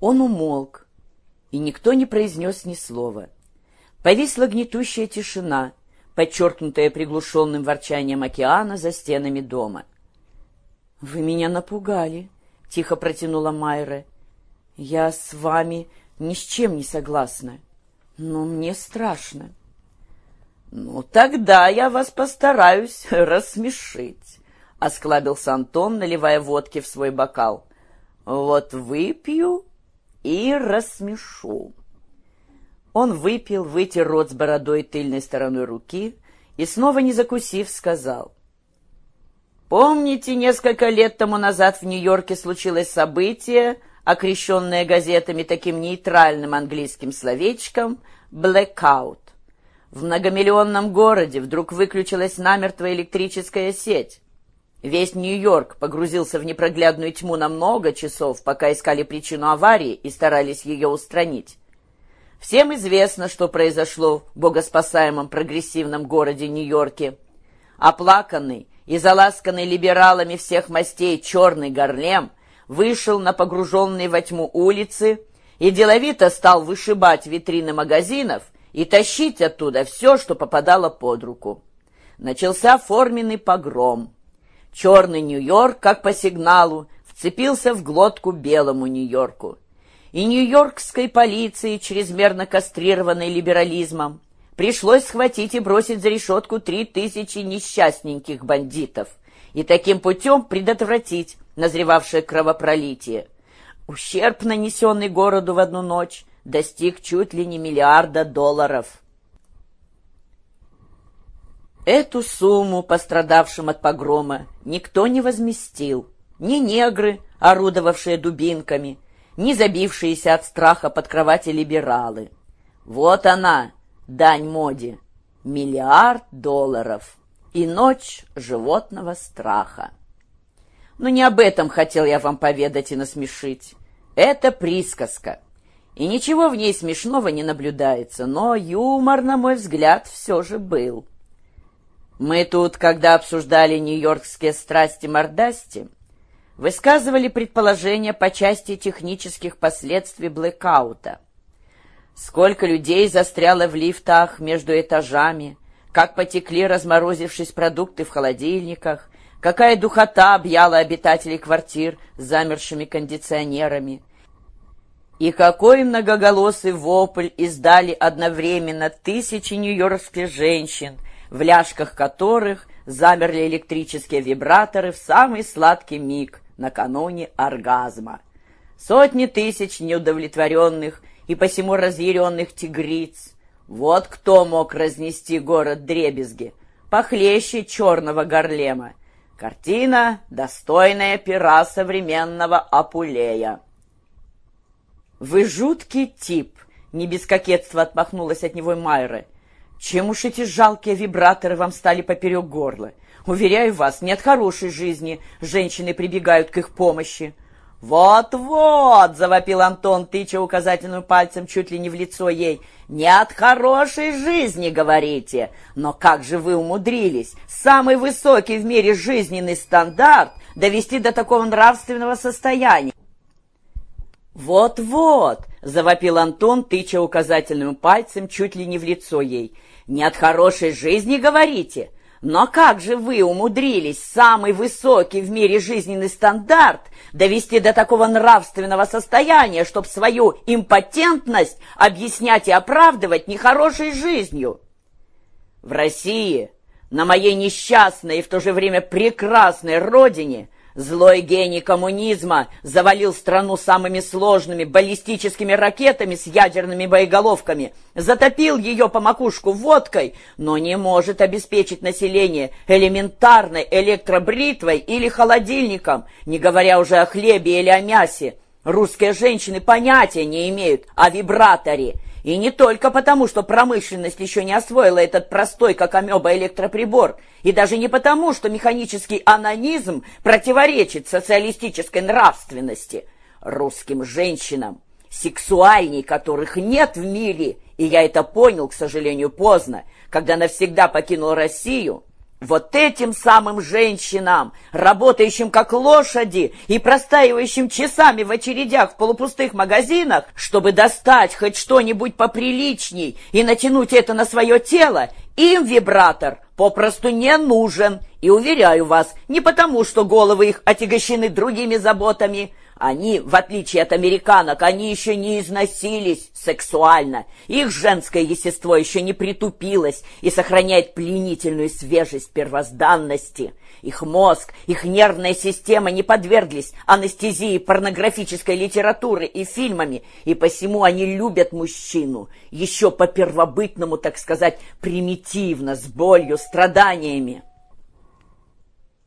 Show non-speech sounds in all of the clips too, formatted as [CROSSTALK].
Он умолк, и никто не произнес ни слова. Повисла гнетущая тишина, подчеркнутая приглушенным ворчанием океана за стенами дома. «Вы меня напугали», — тихо протянула Майра. «Я с вами ни с чем не согласна, но мне страшно». «Ну, тогда я вас постараюсь [LAUGHS] рассмешить», — осклабился Антон, наливая водки в свой бокал. «Вот выпью и рассмешу». Он выпил, вытер рот с бородой тыльной стороной руки и, снова не закусив, сказал. «Помните, несколько лет тому назад в Нью-Йорке случилось событие, окрещенное газетами таким нейтральным английским словечком «блэкаут». В многомиллионном городе вдруг выключилась намертво электрическая сеть. Весь Нью-Йорк погрузился в непроглядную тьму на много часов, пока искали причину аварии и старались ее устранить. Всем известно, что произошло в богоспасаемом прогрессивном городе Нью-Йорке. Оплаканный и заласканный либералами всех мастей черный горлем вышел на погруженные во тьму улицы и деловито стал вышибать витрины магазинов и тащить оттуда все, что попадало под руку. Начался форменный погром. Черный Нью-Йорк, как по сигналу, вцепился в глотку белому Нью-Йорку. И нью-йоркской полиции, чрезмерно кастрированной либерализмом, пришлось схватить и бросить за решетку три тысячи несчастненьких бандитов и таким путем предотвратить назревавшее кровопролитие. Ущерб, нанесенный городу в одну ночь, достиг чуть ли не миллиарда долларов. Эту сумму пострадавшим от погрома никто не возместил. Ни негры, орудовавшие дубинками, ни забившиеся от страха под кровати либералы. Вот она, дань моде, миллиард долларов и ночь животного страха. Но не об этом хотел я вам поведать и насмешить. Это присказка. И ничего в ней смешного не наблюдается, но юмор, на мой взгляд, все же был. Мы тут, когда обсуждали нью-йоркские страсти-мордасти, высказывали предположения по части технических последствий блэкаута. Сколько людей застряло в лифтах между этажами, как потекли, разморозившись продукты в холодильниках, какая духота объяла обитателей квартир с замершими кондиционерами — и какой многоголосый вопль издали одновременно тысячи нью-йоркских женщин, в ляжках которых замерли электрические вибраторы в самый сладкий миг накануне оргазма. Сотни тысяч неудовлетворенных и посему разъяренных тигриц. Вот кто мог разнести город дребезги, похлеще черного горлема. Картина, достойная пера современного Апулея. «Вы жуткий тип!» — не без кокетства отмахнулась от него Майра. «Чем уж эти жалкие вибраторы вам стали поперек горла? Уверяю вас, не от хорошей жизни женщины прибегают к их помощи». «Вот-вот!» — завопил Антон, тыча указательным пальцем чуть ли не в лицо ей. «Не от хорошей жизни, говорите! Но как же вы умудрились самый высокий в мире жизненный стандарт довести до такого нравственного состояния?» «Вот-вот!» — завопил Антон, тыча указательным пальцем чуть ли не в лицо ей. «Не от хорошей жизни, говорите? Но как же вы умудрились самый высокий в мире жизненный стандарт довести до такого нравственного состояния, чтобы свою импотентность объяснять и оправдывать нехорошей жизнью?» В России, на моей несчастной и в то же время прекрасной родине, Злой гений коммунизма завалил страну самыми сложными баллистическими ракетами с ядерными боеголовками, затопил ее по макушку водкой, но не может обеспечить население элементарной электробритвой или холодильником, не говоря уже о хлебе или о мясе. Русские женщины понятия не имеют о вибраторе и не только потому, что промышленность еще не освоила этот простой, как амеба, электроприбор, и даже не потому, что механический анонизм противоречит социалистической нравственности. Русским женщинам, сексуальней которых нет в мире, и я это понял, к сожалению, поздно, когда навсегда покинул Россию, Вот этим самым женщинам, работающим как лошади и простаивающим часами в очередях в полупустых магазинах, чтобы достать хоть что-нибудь поприличней и натянуть это на свое тело, им вибратор попросту не нужен. И уверяю вас, не потому, что головы их отягощены другими заботами, они, в отличие от американок, они еще не износились сексуально. Их женское естество еще не притупилось и сохраняет пленительную свежесть первозданности. Их мозг, их нервная система не подверглись анестезии порнографической литературы и фильмами, и посему они любят мужчину, еще по первобытному, так сказать, примитивно, с болью, страданиями.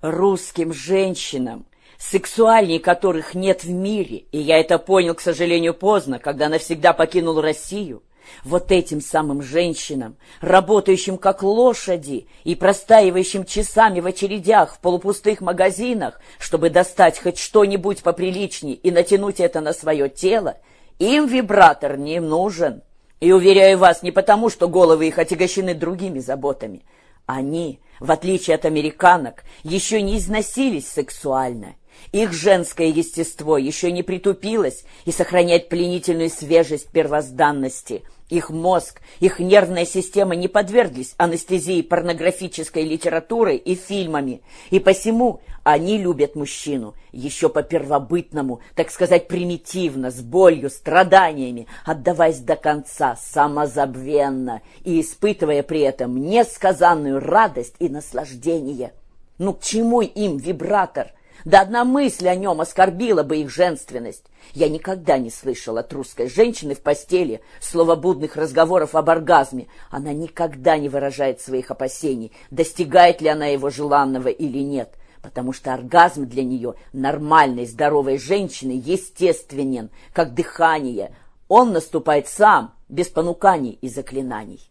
Русским женщинам сексуальней которых нет в мире, и я это понял, к сожалению, поздно, когда навсегда покинул Россию, вот этим самым женщинам, работающим как лошади и простаивающим часами в очередях в полупустых магазинах, чтобы достать хоть что-нибудь поприличней и натянуть это на свое тело, им вибратор не нужен. И, уверяю вас, не потому, что головы их отягощены другими заботами. Они, в отличие от американок, еще не износились сексуально их женское естество еще не притупилось и сохраняет пленительную свежесть первозданности. Их мозг, их нервная система не подверглись анестезии порнографической литературой и фильмами, и посему они любят мужчину еще по первобытному, так сказать, примитивно, с болью, страданиями, отдаваясь до конца, самозабвенно и испытывая при этом несказанную радость и наслаждение. Ну к чему им вибратор? Да одна мысль о нем оскорбила бы их женственность. Я никогда не слышал от русской женщины в постели словобудных разговоров об оргазме. Она никогда не выражает своих опасений, достигает ли она его желанного или нет, потому что оргазм для нее нормальной, здоровой женщины естественен, как дыхание. Он наступает сам, без понуканий и заклинаний.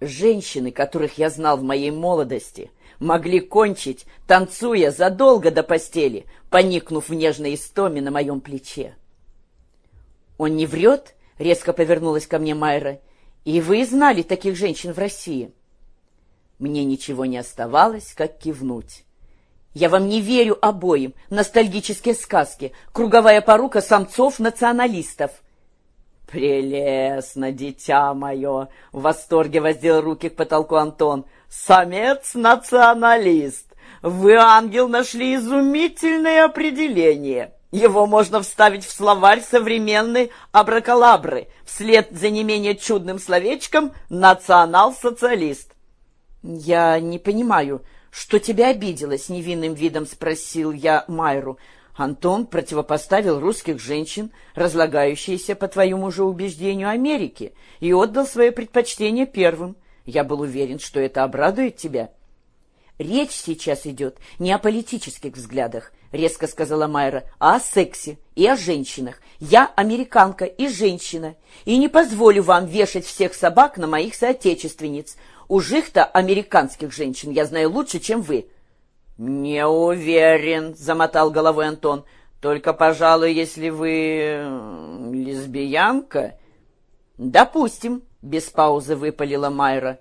Женщины, которых я знал в моей молодости – могли кончить, танцуя задолго до постели, поникнув в нежной истоме на моем плече. «Он не врет?» — резко повернулась ко мне Майра. «И вы знали таких женщин в России?» Мне ничего не оставалось, как кивнуть. «Я вам не верю обоим. Ностальгические сказки. Круговая порука самцов-националистов». «Прелестно, дитя мое!» — в восторге воздел руки к потолку Антон — Самец-националист. Вы, ангел, нашли изумительное определение. Его можно вставить в словарь современной абракалабры вслед за не менее чудным словечком «национал-социалист». «Я не понимаю, что тебя обидело?» — с невинным видом спросил я Майру. Антон противопоставил русских женщин, разлагающиеся, по твоему же убеждению, Америке, и отдал свое предпочтение первым — я был уверен, что это обрадует тебя. Речь сейчас идет не о политических взглядах, резко сказала Майра, а о сексе и о женщинах. Я американка и женщина, и не позволю вам вешать всех собак на моих соотечественниц. Уж их-то американских женщин я знаю лучше, чем вы. Не уверен, замотал головой Антон. Только, пожалуй, если вы лесбиянка... Допустим, без паузы выпалила Майра.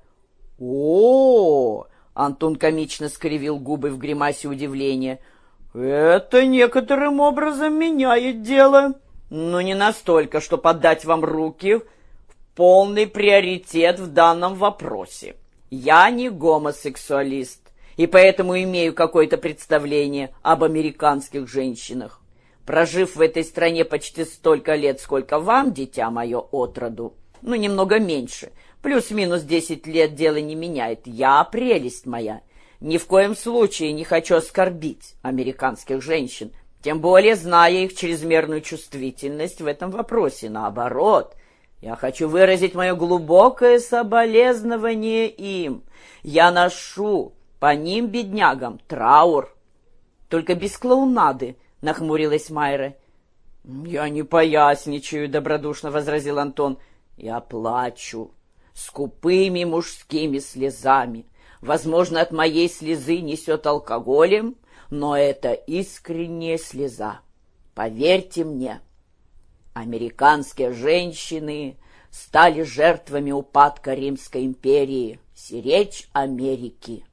О, Антон комично скривил губы в гримасе удивления. Это некоторым образом меняет дело. Но не настолько, что подать вам руки в полный приоритет в данном вопросе. Я не гомосексуалист, и поэтому имею какое-то представление об американских женщинах. Прожив в этой стране почти столько лет, сколько вам, дитя мое, отроду, ну, немного меньше. Плюс-минус десять лет дело не меняет. Я прелесть моя. Ни в коем случае не хочу оскорбить американских женщин, тем более зная их чрезмерную чувствительность в этом вопросе. Наоборот, я хочу выразить мое глубокое соболезнование им. Я ношу по ним, беднягам, траур. Только без клоунады, — нахмурилась Майра. — Я не поясничаю, — добродушно возразил Антон. Я плачу скупыми мужскими слезами. Возможно, от моей слезы несет алкоголем, но это искренняя слеза. Поверьте мне, американские женщины стали жертвами упадка Римской империи, сиречь Америки.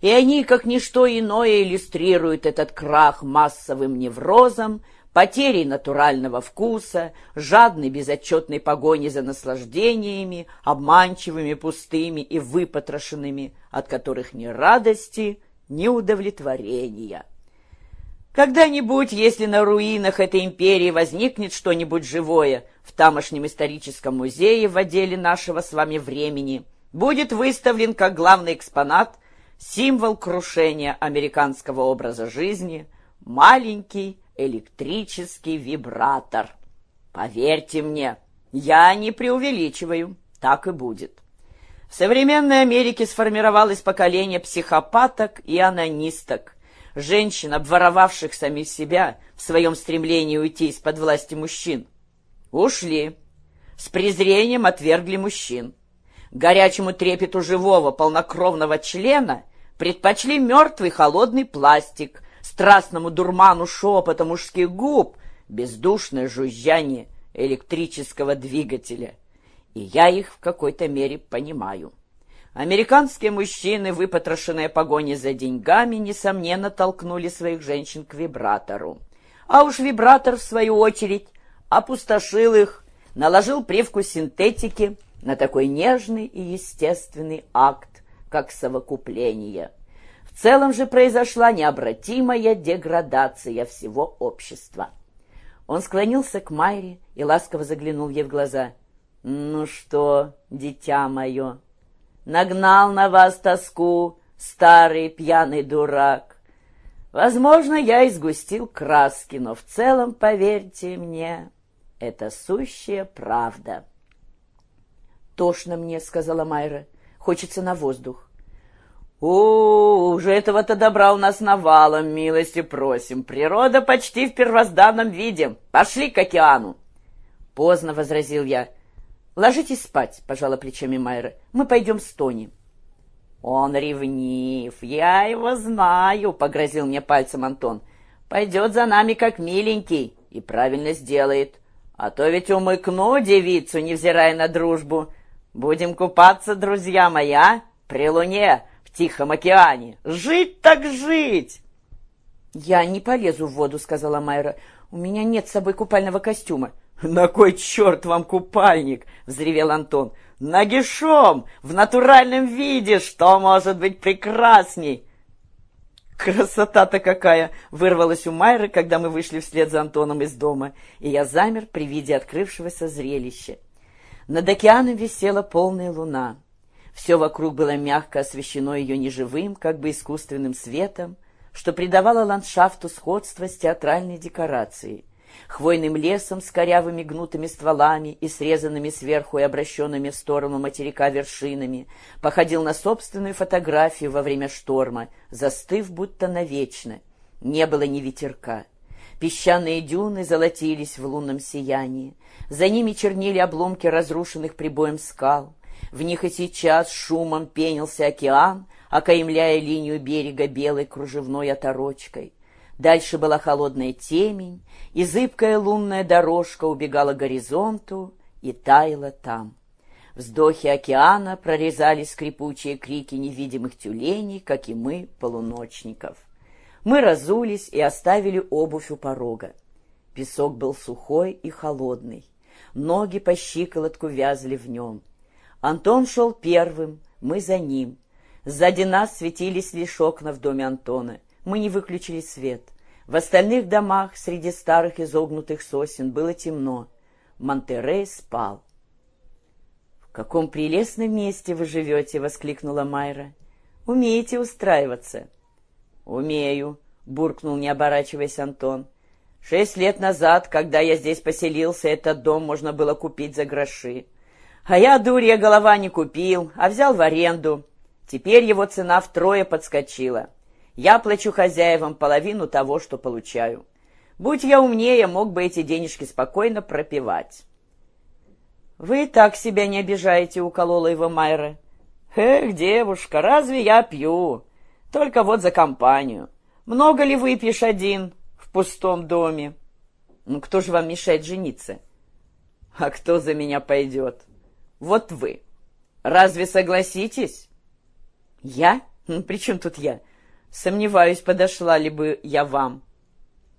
И они, как ничто иное, иллюстрируют этот крах массовым неврозом, потерей натурального вкуса, жадной безотчетной погони за наслаждениями, обманчивыми, пустыми и выпотрошенными, от которых ни радости, ни удовлетворения. Когда-нибудь, если на руинах этой империи возникнет что-нибудь живое в тамошнем историческом музее в отделе нашего с вами времени, будет выставлен как главный экспонат символ крушения американского образа жизни, маленький электрический вибратор. Поверьте мне, я не преувеличиваю, так и будет. В современной Америке сформировалось поколение психопаток и анонисток, женщин, обворовавших самих себя в своем стремлении уйти из-под власти мужчин. Ушли. С презрением отвергли мужчин. Горячему трепету живого полнокровного члена предпочли мертвый холодный пластик, страстному дурману шепота мужских губ, бездушное жужжание электрического двигателя. И я их в какой-то мере понимаю. Американские мужчины, выпотрошенные погони за деньгами, несомненно толкнули своих женщин к вибратору. А уж вибратор, в свою очередь, опустошил их, наложил привкус синтетики на такой нежный и естественный акт, как совокупление. В целом же произошла необратимая деградация всего общества. Он склонился к Майре и ласково заглянул ей в глаза. «Ну что, дитя мое?» нагнал на вас тоску, старый пьяный дурак. Возможно, я изгустил краски, но в целом, поверьте мне, это сущая правда. «Тошно мне», — сказала Майра. «Хочется на воздух». «О, уже этого-то добра у нас навалом, милости просим. Природа почти в первозданном виде. Пошли к океану». «Поздно», — возразил я. «Ложитесь спать», — пожала плечами Майра. «Мы пойдем с Тони». «Он ревнив, я его знаю», — погрозил мне пальцем Антон. «Пойдет за нами как миленький и правильно сделает. А то ведь умыкну девицу, невзирая на дружбу. Будем купаться, друзья мои, а? При луне, в Тихом океане. Жить так жить!» «Я не полезу в воду», — сказала Майра. «У меня нет с собой купального костюма». «На кой черт вам купальник?» — взревел Антон. «Нагишом! В натуральном виде! Что может быть прекрасней?» «Красота-то какая!» — вырвалась у Майры, когда мы вышли вслед за Антоном из дома, и я замер при виде открывшегося зрелища. Над океаном висела полная луна. Все вокруг было мягко освещено ее неживым, как бы искусственным светом, что придавало ландшафту сходство с театральной декорацией хвойным лесом с корявыми гнутыми стволами и срезанными сверху и обращенными в сторону материка вершинами, походил на собственную фотографию во время шторма, застыв будто навечно. Не было ни ветерка. Песчаные дюны золотились в лунном сиянии. За ними чернели обломки разрушенных прибоем скал. В них и сейчас шумом пенился океан, окаймляя линию берега белой кружевной оторочкой. Дальше была холодная темень, и зыбкая лунная дорожка убегала к горизонту и таяла там. Вздохи океана прорезали скрипучие крики невидимых тюленей, как и мы, полуночников. Мы разулись и оставили обувь у порога. Песок был сухой и холодный. Ноги по щиколотку вязли в нем. Антон шел первым, мы за ним. Сзади нас светились лишь окна в доме Антона. Мы не выключили свет. В остальных домах среди старых изогнутых сосен было темно. Монтерей спал. «В каком прелестном месте вы живете!» — воскликнула Майра. «Умеете устраиваться?» «Умею», — буркнул, не оборачиваясь Антон. «Шесть лет назад, когда я здесь поселился, этот дом можно было купить за гроши. А я, дурья голова, не купил, а взял в аренду. Теперь его цена втрое подскочила. Я плачу хозяевам половину того, что получаю. Будь я умнее, мог бы эти денежки спокойно пропивать. «Вы так себя не обижаете», — уколола его Майра. «Эх, девушка, разве я пью? Только вот за компанию. Много ли выпьешь один в пустом доме? Ну, кто же вам мешает жениться?» «А кто за меня пойдет? Вот вы. Разве согласитесь? Я? При чем тут я? Сомневаюсь, подошла ли бы я вам.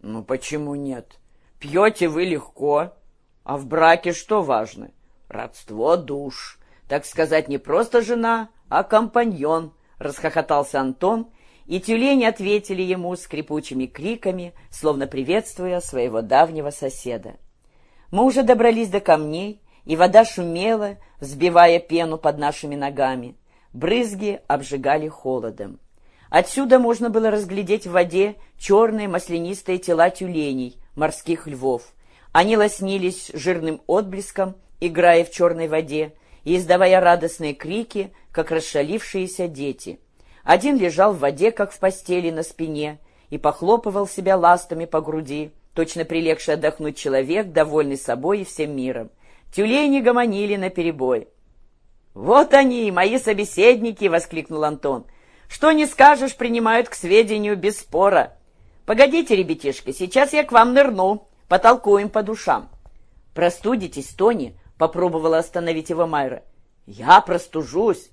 Ну, почему нет? Пьете вы легко, а в браке что важно? Родство душ. Так сказать, не просто жена, а компаньон, расхохотался Антон, и тюлени ответили ему скрипучими криками, словно приветствуя своего давнего соседа. Мы уже добрались до камней, и вода шумела, взбивая пену под нашими ногами. Брызги обжигали холодом. Отсюда можно было разглядеть в воде черные маслянистые тела тюленей, морских львов. Они лоснились жирным отблеском, играя в черной воде, и издавая радостные крики, как расшалившиеся дети. Один лежал в воде, как в постели на спине, и похлопывал себя ластами по груди, точно прилегший отдохнуть человек, довольный собой и всем миром. Тюлени гомонили наперебой. «Вот они, мои собеседники!» — воскликнул Антон. «Что не скажешь, принимают к сведению без спора. Погодите, ребятишки, сейчас я к вам нырну, потолкуем по душам». «Простудитесь, Тони?» — попробовала остановить его Майра. «Я простужусь.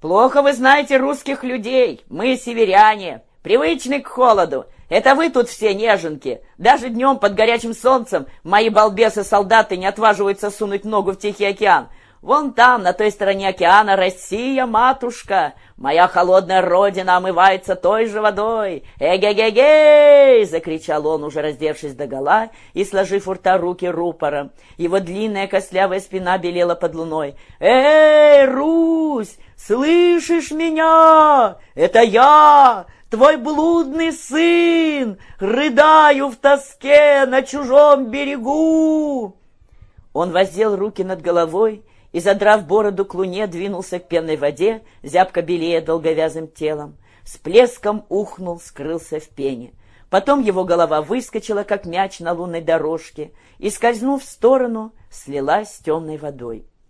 Плохо вы знаете русских людей. Мы северяне, привычны к холоду. Это вы тут все неженки. Даже днем под горячим солнцем мои балбесы-солдаты не отваживаются сунуть ногу в Тихий океан. Вон там, на той стороне океана, Россия, матушка. Моя холодная родина омывается той же водой. Эге-ге-гей! закричал он, уже раздевшись догола и сложив у рта руки рупором. Его длинная костлявая спина белела под луной. Эй, Русь, слышишь меня? Это я, твой блудный сын, рыдаю в тоске на чужом берегу. Он воздел руки над головой и, задрав бороду к луне, двинулся к пенной воде, зябко белея долговязым телом. С плеском ухнул, скрылся в пене. Потом его голова выскочила, как мяч на лунной дорожке, и, скользнув в сторону, слилась с темной водой.